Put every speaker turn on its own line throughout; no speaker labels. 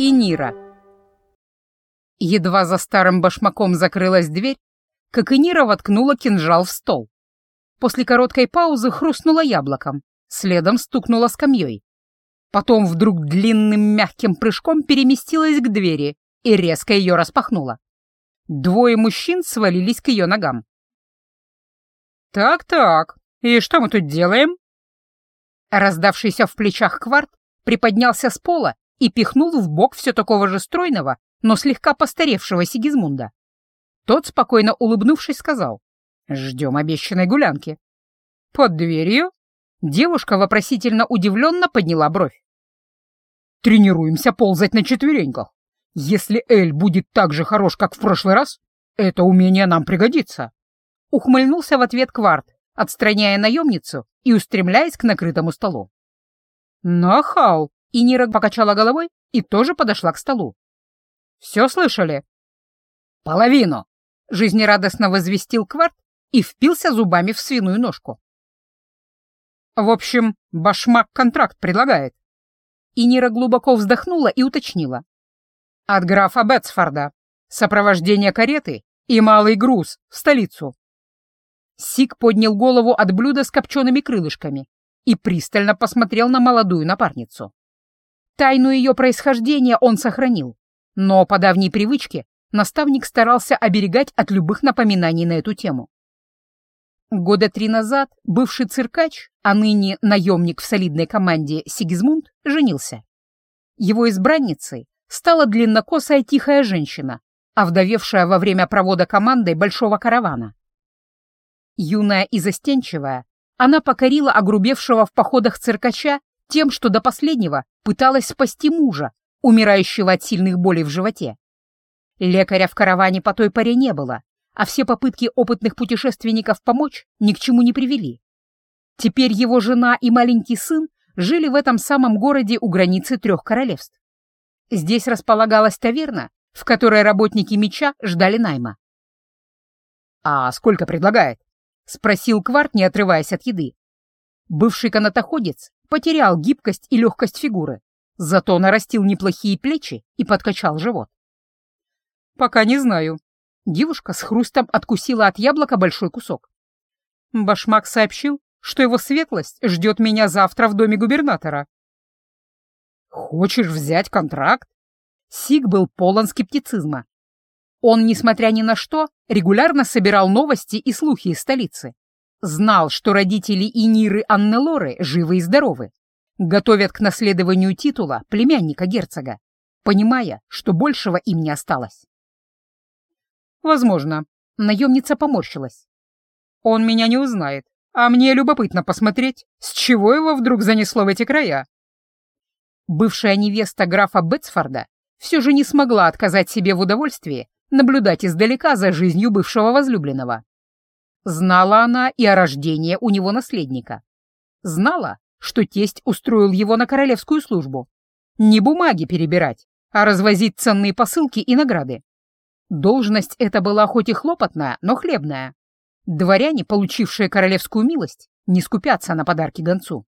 и Нира. Едва за старым башмаком закрылась дверь, как и Нира воткнула кинжал в стол. После короткой паузы хрустнула яблоком, следом стукнула скамьей. Потом вдруг длинным мягким прыжком переместилась к двери и резко ее распахнула. Двое мужчин свалились к ее ногам. «Так-так, и что мы тут делаем?» Раздавшийся в плечах кварт приподнялся с пола и пихнул в бок все такого же стройного, но слегка постаревшего Сигизмунда. Тот, спокойно улыбнувшись, сказал, «Ждем обещанной гулянки». «Под дверью?» Девушка вопросительно удивленно подняла бровь. «Тренируемся ползать на четвереньках. Если Эль будет так же хорош, как в прошлый раз, это умение нам пригодится». Ухмыльнулся в ответ Кварт, отстраняя наемницу и устремляясь к накрытому столу. «Нахал!» — и Нира покачала головой и тоже подошла к столу. «Все слышали?» «Половину!» — жизнерадостно возвестил Кварт и впился зубами в свиную ножку. «В общем, башмак контракт предлагает». И Нира глубоко вздохнула и уточнила. «От графа Бетсфорда. Сопровождение кареты и малый груз в столицу. Сик поднял голову от блюда с копчеными крылышками и пристально посмотрел на молодую напарницу. Тайну ее происхождения он сохранил, но по давней привычке наставник старался оберегать от любых напоминаний на эту тему. Года три назад бывший циркач, а ныне наемник в солидной команде Сигизмунд, женился. Его избранницей стала длиннокосая тихая женщина, овдовевшая во время провода командой большого каравана. Юная и застенчивая, она покорила огрубевшего в походах циркача тем, что до последнего пыталась спасти мужа, умирающего от сильных болей в животе. Лекаря в караване по той поре не было, а все попытки опытных путешественников помочь ни к чему не привели. Теперь его жена и маленький сын жили в этом самом городе у границы трех королевств. Здесь располагалась таверна, в которой работники меча ждали найма. «А сколько предлагает?» — спросил Кварт, не отрываясь от еды. Бывший канатоходец потерял гибкость и легкость фигуры, зато нарастил неплохие плечи и подкачал живот. «Пока не знаю». Девушка с хрустом откусила от яблока большой кусок. Башмак сообщил, что его светлость ждет меня завтра в доме губернатора. «Хочешь взять контракт?» Сиг был полон скептицизма. Он, несмотря ни на что, регулярно собирал новости и слухи из столицы. Знал, что родители Иниры Аннелоры живы и здоровы. Готовят к наследованию титула племянника герцога, понимая, что большего им не осталось. Возможно, наемница поморщилась. Он меня не узнает, а мне любопытно посмотреть, с чего его вдруг занесло в эти края. Бывшая невеста графа Бетсфорда все же не смогла отказать себе в удовольствии наблюдать издалека за жизнью бывшего возлюбленного. Знала она и о рождении у него наследника. Знала, что тесть устроил его на королевскую службу. Не бумаги перебирать, а развозить ценные посылки и награды. Должность эта была хоть и хлопотная, но хлебная. Дворяне, получившие королевскую милость, не скупятся на подарки гонцу.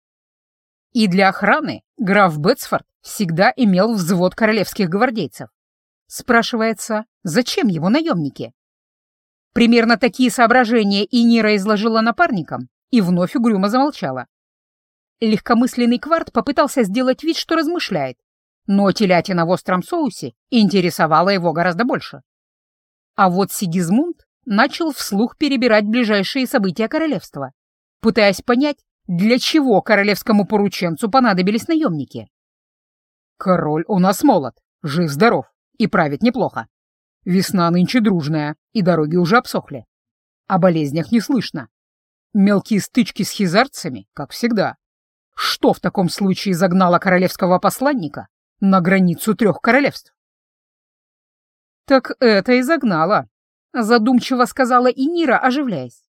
И для охраны граф Бетсфорд всегда имел взвод королевских гвардейцев. Спрашивается, зачем его наемники? Примерно такие соображения и Нира изложила напарникам и вновь угрюмо замолчала. Легкомысленный кварт попытался сделать вид, что размышляет, но телятина в остром соусе интересовала его гораздо больше. А вот Сигизмунд начал вслух перебирать ближайшие события королевства, пытаясь понять, для чего королевскому порученцу понадобились наемники. «Король у нас молод, жив-здоров, и правит неплохо. Весна нынче дружная, и дороги уже обсохли. О болезнях не слышно. Мелкие стычки с хизарцами, как всегда. Что в таком случае загнало королевского посланника на границу трех королевств? «Так это и загнало», — задумчиво сказала и Нира, оживляясь.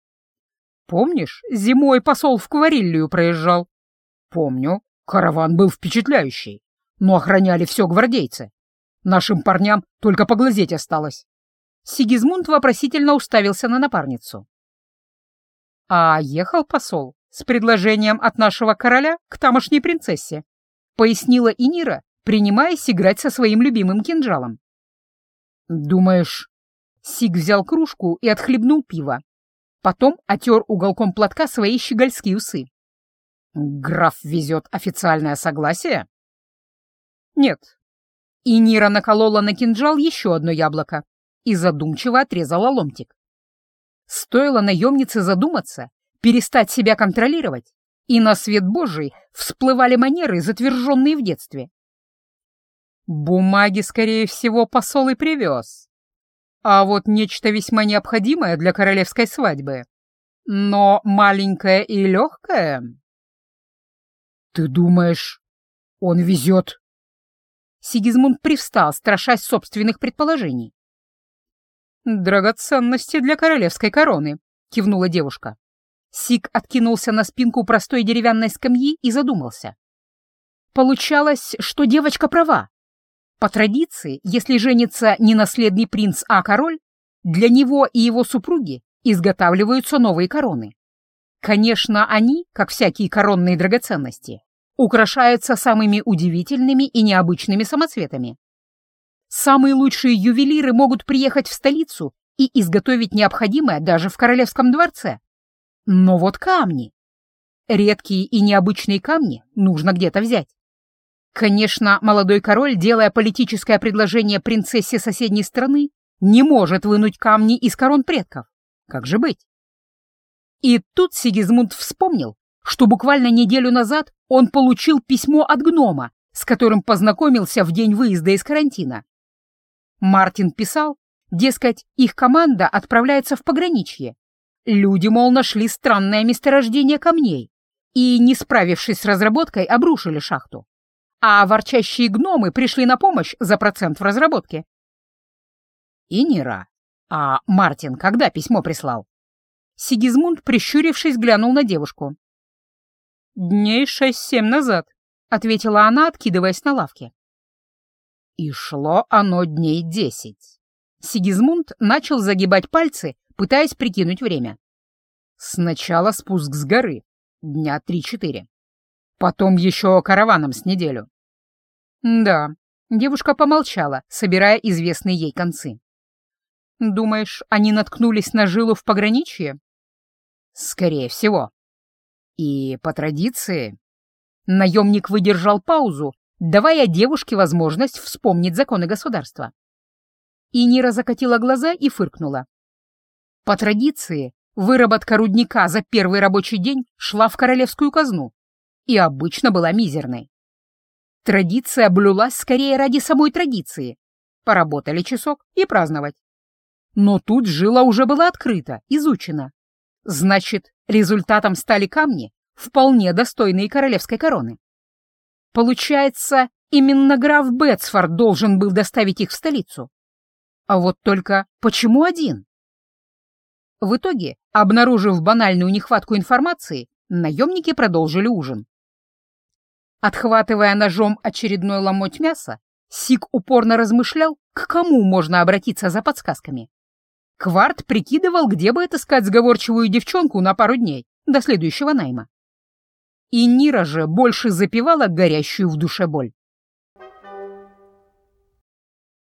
«Помнишь, зимой посол в Квариллию проезжал?» «Помню. Караван был впечатляющий, но охраняли все гвардейцы. Нашим парням только поглазеть осталось. Сигизмунд вопросительно уставился на напарницу. А ехал посол с предложением от нашего короля к тамошней принцессе, пояснила Инира, принимаясь играть со своим любимым кинжалом. «Думаешь...» Сиг взял кружку и отхлебнул пиво. Потом отер уголком платка свои щегольские усы. «Граф везет официальное согласие?» «Нет». И Нира наколола на кинжал еще одно яблоко и задумчиво отрезала ломтик. Стоило наемнице задуматься, перестать себя контролировать, и на свет Божий всплывали манеры, затверженные в детстве. Бумаги, скорее всего, посол и привез. А вот нечто весьма необходимое для королевской свадьбы. Но маленькое и легкое... Ты думаешь, он везет? Сигизмунд привстал, страшась собственных предположений. «Драгоценности для королевской короны», — кивнула девушка. Сиг откинулся на спинку простой деревянной скамьи и задумался. Получалось, что девочка права. По традиции, если женится не наследный принц, а король, для него и его супруги изготавливаются новые короны. Конечно, они, как всякие коронные драгоценности, украшаются самыми удивительными и необычными самоцветами. Самые лучшие ювелиры могут приехать в столицу и изготовить необходимое даже в королевском дворце. Но вот камни. Редкие и необычные камни нужно где-то взять. Конечно, молодой король, делая политическое предложение принцессе соседней страны, не может вынуть камни из корон предков. Как же быть? И тут Сигизмунд вспомнил, что буквально неделю назад он получил письмо от гнома, с которым познакомился в день выезда из карантина. Мартин писал, дескать, их команда отправляется в пограничье. Люди, мол, нашли странное месторождение камней и, не справившись с разработкой, обрушили шахту а ворчащие гномы пришли на помощь за процент в разработке. И Нира. А Мартин когда письмо прислал? Сигизмунд, прищурившись, глянул на девушку. «Дней шесть-семь назад», — ответила она, откидываясь на лавке. И шло оно дней десять. Сигизмунд начал загибать пальцы, пытаясь прикинуть время. Сначала спуск с горы, дня три-четыре. Потом еще караваном с неделю. Да, девушка помолчала, собирая известные ей концы. Думаешь, они наткнулись на жилу в пограничье? Скорее всего. И по традиции... Наемник выдержал паузу, давая девушке возможность вспомнить законы государства. И Нира закатила глаза и фыркнула. По традиции, выработка рудника за первый рабочий день шла в королевскую казну и обычно была мизерной. Традиция блюлась скорее ради самой традиции. Поработали часок и праздновать. Но тут жила уже была открыта, изучена. Значит, результатом стали камни, вполне достойные королевской короны. Получается, именно граф Бетсфорд должен был доставить их в столицу. А вот только почему один? В итоге, обнаружив банальную нехватку информации, наемники продолжили ужин. Отхватывая ножом очередной ломоть мяса, Сик упорно размышлял, к кому можно обратиться за подсказками. Кварт прикидывал, где бы отыскать сговорчивую девчонку на пару дней, до следующего найма. И Нира же больше запивала горящую в душе боль.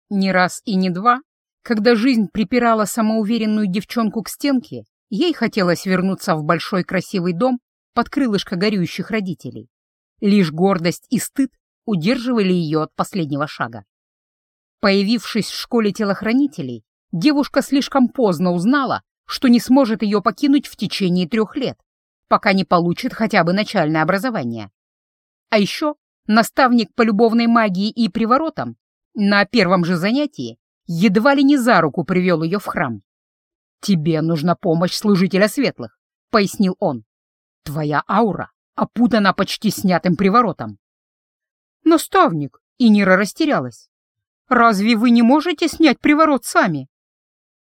Не раз и не два, когда жизнь припирала самоуверенную девчонку к стенке, ей хотелось вернуться в большой красивый дом под крылышко горюющих родителей. Лишь гордость и стыд удерживали ее от последнего шага. Появившись в школе телохранителей, девушка слишком поздно узнала, что не сможет ее покинуть в течение трех лет, пока не получит хотя бы начальное образование. А еще наставник по любовной магии и приворотам на первом же занятии едва ли не за руку привел ее в храм. «Тебе нужна помощь служителя светлых», — пояснил он. «Твоя аура опутана почти снятым приворотом. «Наставник!» — и Нира растерялась. «Разве вы не можете снять приворот сами?»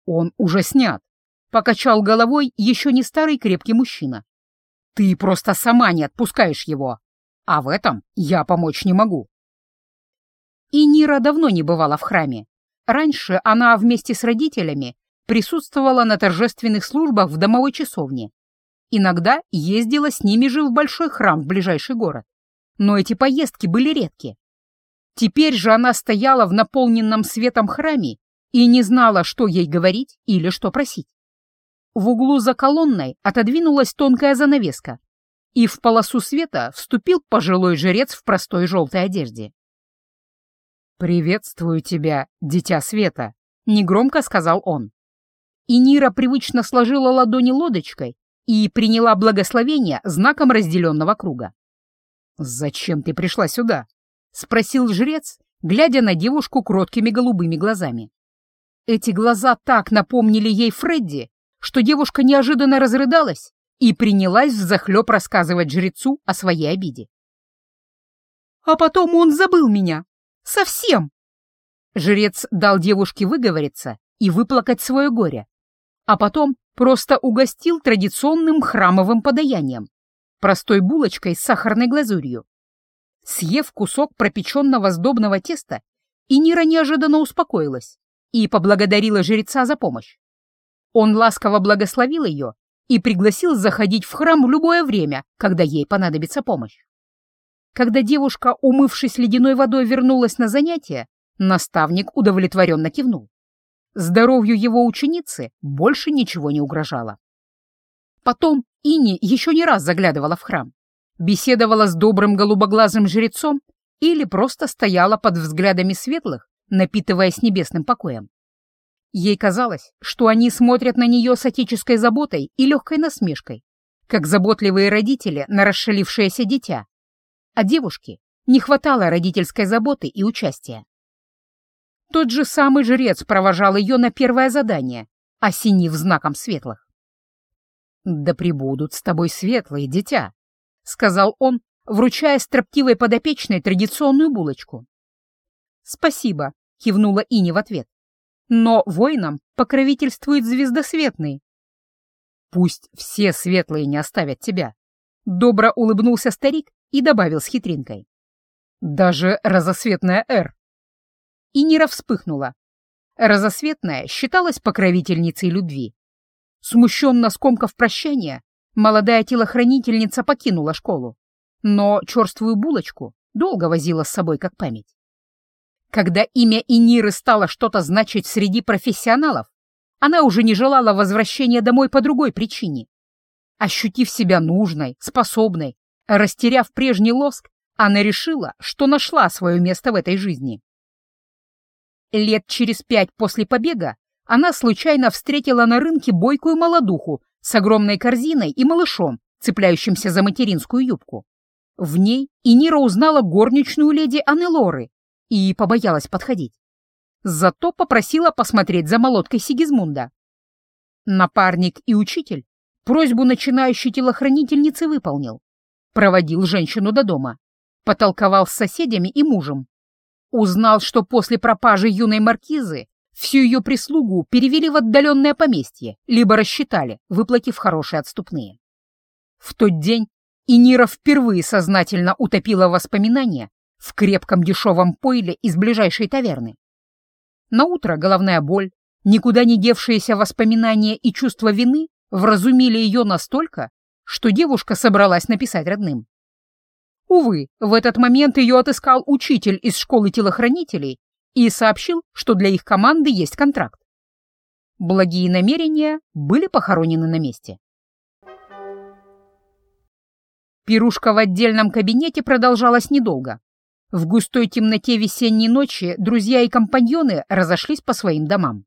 «Он уже снят», — покачал головой еще не старый крепкий мужчина. «Ты просто сама не отпускаешь его, а в этом я помочь не могу». И Нира давно не бывала в храме. Раньше она вместе с родителями присутствовала на торжественных службах в домовой часовне Иногда ездила с ними же в большой храм в ближайший город. Но эти поездки были редки. Теперь же она стояла в наполненном светом храме и не знала, что ей говорить или что просить. В углу за колонной отодвинулась тонкая занавеска, и в полосу света вступил пожилой жрец в простой желтой одежде. «Приветствую тебя, дитя света», — негромко сказал он. И Нира привычно сложила ладони лодочкой и приняла благословение знаком разделенного круга. «Зачем ты пришла сюда?» — спросил жрец, глядя на девушку кроткими голубыми глазами. Эти глаза так напомнили ей Фредди, что девушка неожиданно разрыдалась и принялась взахлеб рассказывать жрецу о своей обиде. «А потом он забыл меня. Совсем!» Жрец дал девушке выговориться и выплакать свое горе, а потом просто угостил традиционным храмовым подаянием, простой булочкой с сахарной глазурью. Съев кусок пропеченного сдобного теста, Инира неожиданно успокоилась и поблагодарила жреца за помощь. Он ласково благословил ее и пригласил заходить в храм в любое время, когда ей понадобится помощь. Когда девушка, умывшись ледяной водой, вернулась на занятия, наставник удовлетворенно кивнул. Здоровью его ученицы больше ничего не угрожало. Потом Ини еще не раз заглядывала в храм, беседовала с добрым голубоглазым жрецом или просто стояла под взглядами светлых, напитываясь небесным покоем. Ей казалось, что они смотрят на нее с отеческой заботой и легкой насмешкой, как заботливые родители на расшалившееся дитя. А девушке не хватало родительской заботы и участия. Тот же самый жрец провожал ее на первое задание, осенив знаком светлых. «Да прибудут с тобой светлые, дитя», — сказал он, вручая строптивой подопечной традиционную булочку. «Спасибо», — кивнула Ини в ответ. Но воинам покровительствует звездосветный. Пусть все светлые не оставят тебя. Добро улыбнулся старик и добавил с хитринкой. Даже разосветная Эр. И Нира вспыхнула. Разосветная считалась покровительницей любви. Смущенно скомкав прощания, молодая телохранительница покинула школу, но черствую булочку долго возила с собой как память. Когда имя Иниры стало что-то значить среди профессионалов, она уже не желала возвращения домой по другой причине. Ощутив себя нужной, способной, растеряв прежний лоск, она решила, что нашла свое место в этой жизни. Лет через пять после побега она случайно встретила на рынке бойкую молодуху с огромной корзиной и малышом, цепляющимся за материнскую юбку. В ней Инира узнала горничную леди Анелоры, и побоялась подходить. Зато попросила посмотреть за молоткой Сигизмунда. Напарник и учитель просьбу начинающей телохранительницы выполнил. Проводил женщину до дома, потолковал с соседями и мужем. Узнал, что после пропажи юной маркизы всю ее прислугу перевели в отдаленное поместье, либо рассчитали, выплатив хорошие отступные. В тот день Инира впервые сознательно утопила воспоминания в крепком дешевом пойле из ближайшей таверны. На утро головная боль, никуда не девшиеся воспоминания и чувство вины вразумили ее настолько, что девушка собралась написать родным. Увы, в этот момент ее отыскал учитель из школы телохранителей и сообщил, что для их команды есть контракт. Благие намерения были похоронены на месте. Пирушка в отдельном кабинете продолжалась недолго. В густой темноте весенней ночи друзья и компаньоны разошлись по своим домам.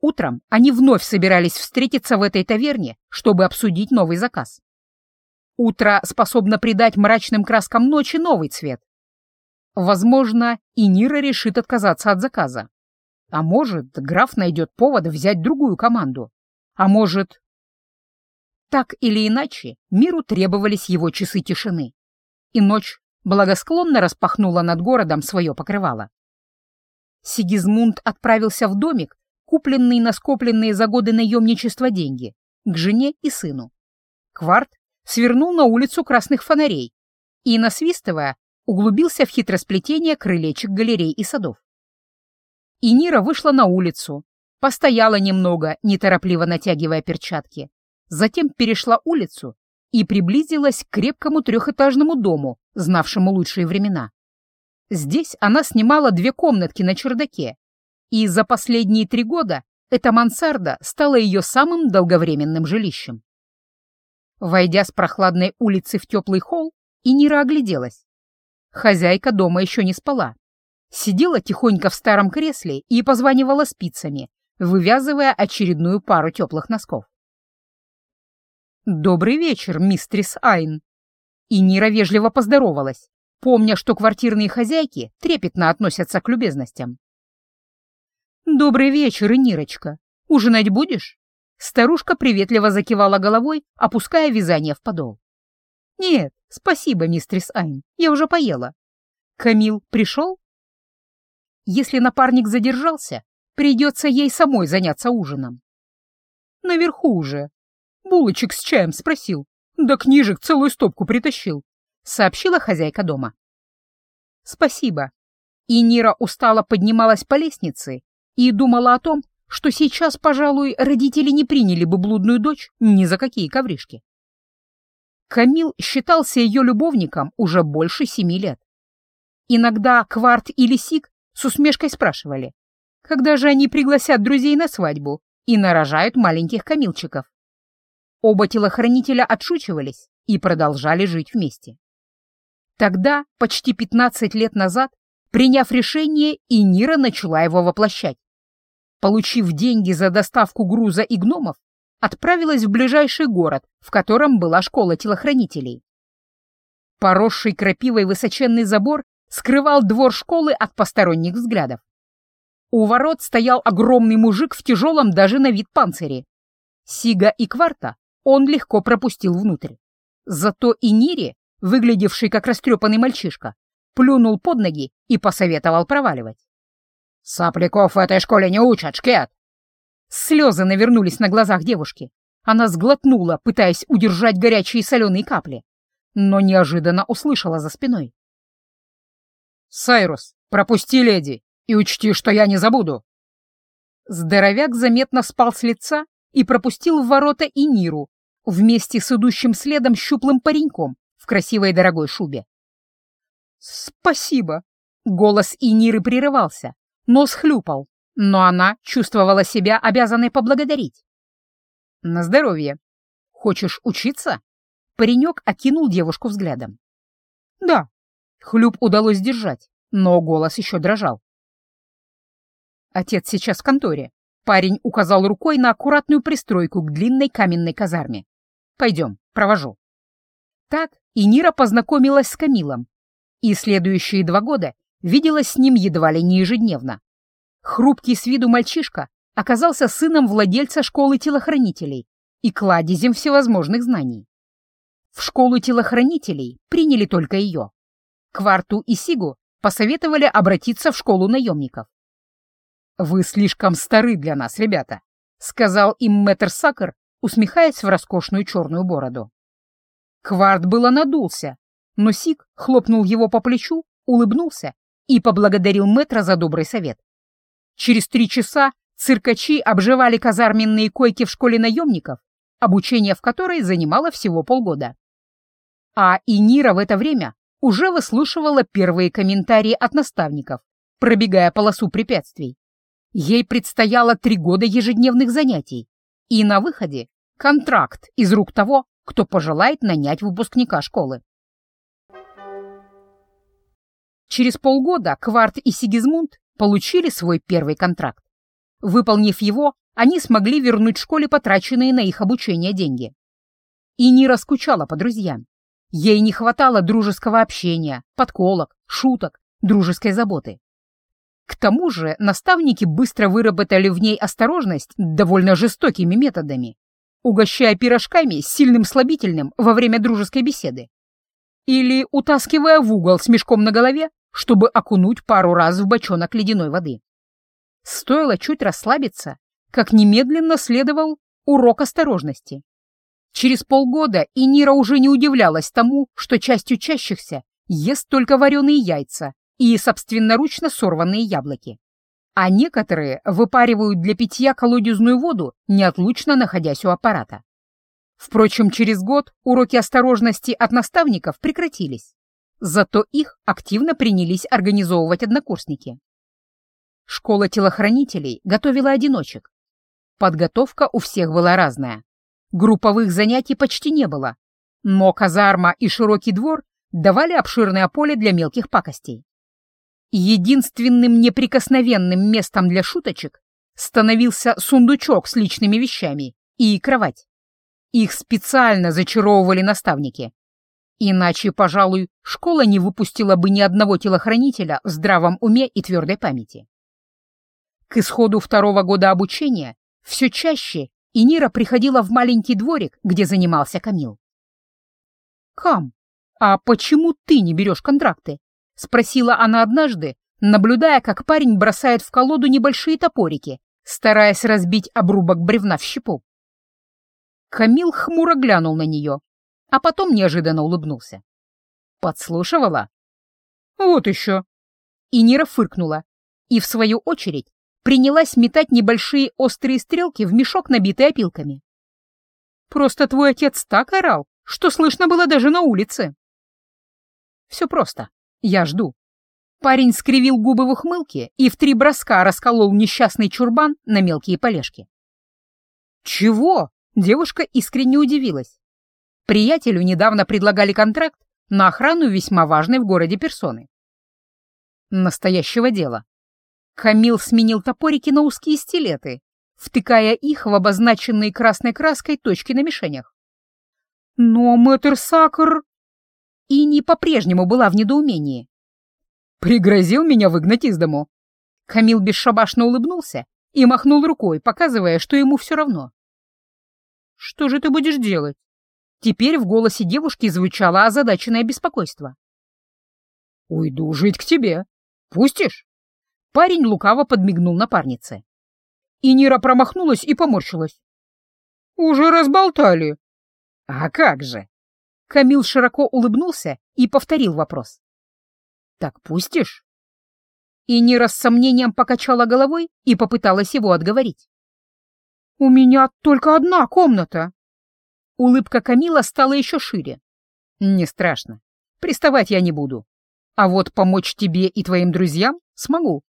Утром они вновь собирались встретиться в этой таверне, чтобы обсудить новый заказ. Утро способно придать мрачным краскам ночи новый цвет. Возможно, и Нира решит отказаться от заказа. А может, граф найдет повод взять другую команду. А может... Так или иначе, миру требовались его часы тишины. И ночь благосклонно распахнула над городом свое покрывало. Сигизмунд отправился в домик, купленный на скопленные за годы наемничества деньги, к жене и сыну. Кварт свернул на улицу красных фонарей и, насвистывая, углубился в хитросплетение крылечек галерей и садов. И Нира вышла на улицу, постояла немного, неторопливо натягивая перчатки, затем перешла улицу и приблизилась к крепкому трехэтажному дому, знавшему лучшие времена. Здесь она снимала две комнатки на чердаке, и за последние три года эта мансарда стала ее самым долговременным жилищем. Войдя с прохладной улицы в теплый холл, Инира огляделась. Хозяйка дома еще не спала. Сидела тихонько в старом кресле и позванивала спицами, вывязывая очередную пару теплых носков. «Добрый вечер, мистрис Айн!» И Нира вежливо поздоровалась, помня, что квартирные хозяйки трепетно относятся к любезностям. «Добрый вечер, Нирочка. Ужинать будешь?» Старушка приветливо закивала головой, опуская вязание в подол. «Нет, спасибо, мистрис Айн, я уже поела. Камил пришел?» Если напарник задержался, придется ей самой заняться ужином. «Наверху уже. Булочек с чаем спросил, да книжек целую стопку притащил», — сообщила хозяйка дома. «Спасибо». И Нира устало поднималась по лестнице и думала о том, что сейчас, пожалуй, родители не приняли бы блудную дочь ни за какие ковришки. Камил считался ее любовником уже больше семи лет. Иногда Кварт или Сик с усмешкой спрашивали, когда же они пригласят друзей на свадьбу и нарожают маленьких камилчиков. Оба телохранителя отшучивались и продолжали жить вместе. Тогда, почти 15 лет назад, приняв решение, и Нира начала его воплощать. Получив деньги за доставку груза и гномов, отправилась в ближайший город, в котором была школа телохранителей. Поросший крапивой высоченный забор скрывал двор школы от посторонних взглядов. У ворот стоял огромный мужик в тяжелом даже на вид панцире. Сига и Кварта он легко пропустил внутрь. Зато и Нири, выглядевший как растрепанный мальчишка, плюнул под ноги и посоветовал проваливать. «Сопляков в этой школе не учат, шкет!» Слезы навернулись на глазах девушки. Она сглотнула, пытаясь удержать горячие соленые капли, но неожиданно услышала за спиной. «Сайрус, пропусти леди и учти, что я не забуду!» Здоровяк заметно спал с лица и пропустил в ворота и Ниру вместе с идущим следом щуплым пареньком в красивой дорогой шубе. «Спасибо!» — голос Иниры прерывался, нос хлюпал, но она чувствовала себя обязанной поблагодарить. «На здоровье! Хочешь учиться?» Паренек окинул девушку взглядом. «Да». Хлюп удалось сдержать, но голос еще дрожал. Отец сейчас в конторе. Парень указал рукой на аккуратную пристройку к длинной каменной казарме. «Пойдем, провожу». Так и Нира познакомилась с Камилом, и следующие два года виделась с ним едва ли не ежедневно. Хрупкий с виду мальчишка оказался сыном владельца школы телохранителей и кладезем всевозможных знаний. В школу телохранителей приняли только ее. Кварту и Сигу посоветовали обратиться в школу наемников. «Вы слишком стары для нас, ребята», — сказал им мэтр Сакер, усмехаясь в роскошную черную бороду. Кварт было надулся, но Сик хлопнул его по плечу, улыбнулся и поблагодарил мэтра за добрый совет. Через три часа циркачи обживали казарменные койки в школе наемников, обучение в которой занимало всего полгода. А Инира в это время уже выслушивала первые комментарии от наставников, пробегая полосу препятствий. Ей предстояло три года ежедневных занятий, и на выходе контракт из рук того, кто пожелает нанять выпускника школы. Через полгода Кварт и Сигизмунд получили свой первый контракт. Выполнив его, они смогли вернуть школе потраченные на их обучение деньги. И не раскучала по друзьям. Ей не хватало дружеского общения, подколок, шуток, дружеской заботы. К тому же наставники быстро выработали в ней осторожность довольно жестокими методами, угощая пирожками с сильным слабительным во время дружеской беседы. Или утаскивая в угол с мешком на голове, чтобы окунуть пару раз в бочонок ледяной воды. Стоило чуть расслабиться, как немедленно следовал урок осторожности. Через полгода и Нира уже не удивлялась тому, что часть учащихся ест только вареные яйца и собственноручно сорванные яблоки. А некоторые выпаривают для питья колодезную воду, неотлучно находясь у аппарата. Впрочем, через год уроки осторожности от наставников прекратились. зато их активно принялись организовывать однокурсники. Школа телохранителей готовила одиночек. Подготовка у всех была разная. Групповых занятий почти не было, но казарма и широкий двор давали обширное поле для мелких пакостей. Единственным неприкосновенным местом для шуточек становился сундучок с личными вещами и кровать. Их специально зачаровывали наставники. Иначе, пожалуй, школа не выпустила бы ни одного телохранителя в здравом уме и твердой памяти. К исходу второго года обучения все чаще Инира приходила в маленький дворик, где занимался Камил. «Кам, а почему ты не берешь контракты?» — спросила она однажды, наблюдая, как парень бросает в колоду небольшие топорики, стараясь разбить обрубок бревна в щепу. Камил хмуро глянул на нее, а потом неожиданно улыбнулся. «Подслушивала?» «Вот еще!» И Нира фыркнула, и, в свою очередь, принялась метать небольшие острые стрелки в мешок, набитый опилками. «Просто твой отец так орал, что слышно было даже на улице». «Все просто. Я жду». Парень скривил губы в ухмылке и в три броска расколол несчастный чурбан на мелкие полежки. «Чего?» Девушка искренне удивилась. Приятелю недавно предлагали контракт на охрану весьма важной в городе персоны. Настоящего дела. Камил сменил топорики на узкие стилеты, втыкая их в обозначенные красной краской точки на мишенях. Но мэтр Сакр... И не по-прежнему была в недоумении. Пригрозил меня выгнать из дому. Камил бесшабашно улыбнулся и махнул рукой, показывая, что ему все равно. «Что же ты будешь делать?» Теперь в голосе девушки звучало озадаченное беспокойство. «Уйду жить к тебе. Пустишь?» Парень лукаво подмигнул напарнице. И Нира промахнулась и поморщилась. «Уже разболтали». «А как же?» Камил широко улыбнулся и повторил вопрос. «Так пустишь?» И Нира с сомнением покачала головой и попыталась его отговорить. «У меня только одна комната!» Улыбка Камила стала еще шире. «Не страшно. Приставать я не буду. А вот помочь тебе и твоим друзьям смогу».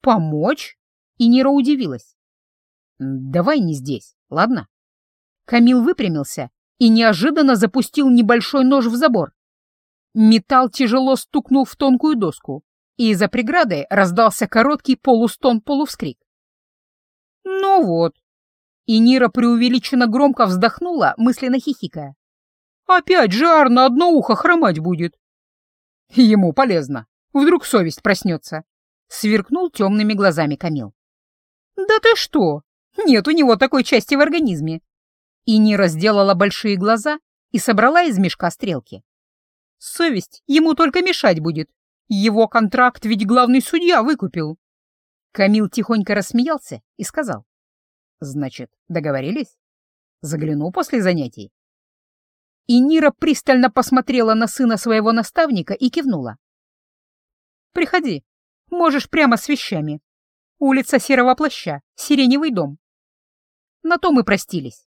«Помочь?» И Нира удивилась. «Давай не здесь, ладно?» Камил выпрямился и неожиданно запустил небольшой нож в забор. Металл тяжело стукнул в тонкую доску, и из-за преграды раздался короткий полустон-полувскрик. «Ну вот». И Нира преувеличенно громко вздохнула, мысленно хихикая. «Опять жар на одно ухо хромать будет». «Ему полезно. Вдруг совесть проснется», — сверкнул темными глазами Камил. «Да ты что? Нет у него такой части в организме». И Нира сделала большие глаза и собрала из мешка стрелки. «Совесть ему только мешать будет. Его контракт ведь главный судья выкупил». Камил тихонько рассмеялся и сказал. «Значит, договорились? Загляну после занятий». И Нира пристально посмотрела на сына своего наставника и кивнула. «Приходи, можешь прямо с вещами. Улица Серого Плаща, Сиреневый дом». На то мы простились.